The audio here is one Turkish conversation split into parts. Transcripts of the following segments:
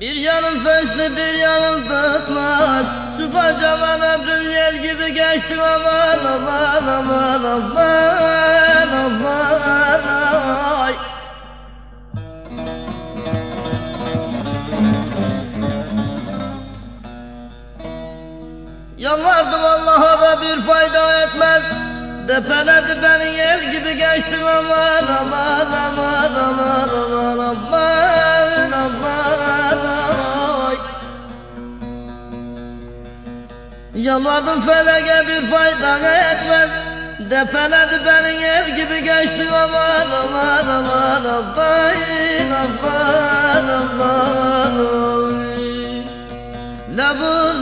nefesli bir yanıldıklar Şu kocaman ömrüm yel gibi geçti. Aman aman aman aman aman ay. Yalvardım Allah'a da bir fayda etmez. Depeledi beni yel gibi geçtim aman aman aman aman Yalvardım felege bir fayda etmez. Depeledi beni yel gibi geçtim aman aman aman aman aman aman ay Labu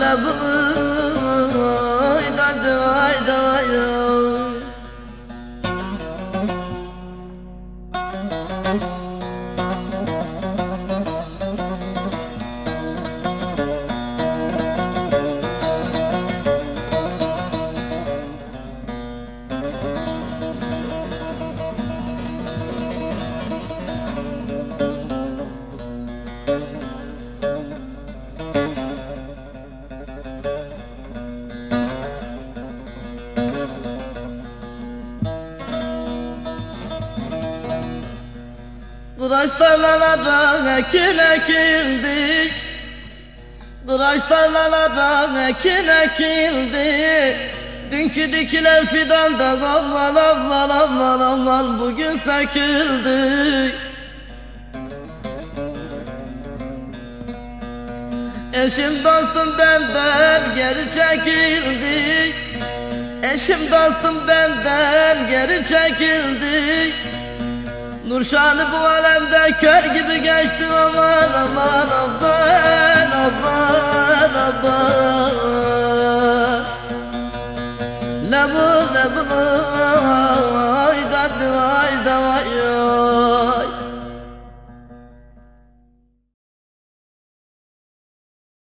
Kıraç tarlalara ekin ekildi Kıraç tarlalara ekin ekildi Dünkü dikilen fidan da aman aman aman aman bugün söküldü Eşim dostum benden geri çekildi. Eşim dostum benden geri çekildi Kurşanı bu alemde kör gibi geçti. Aman aman aman aman aman. Lemun lemun ay da ay da ay.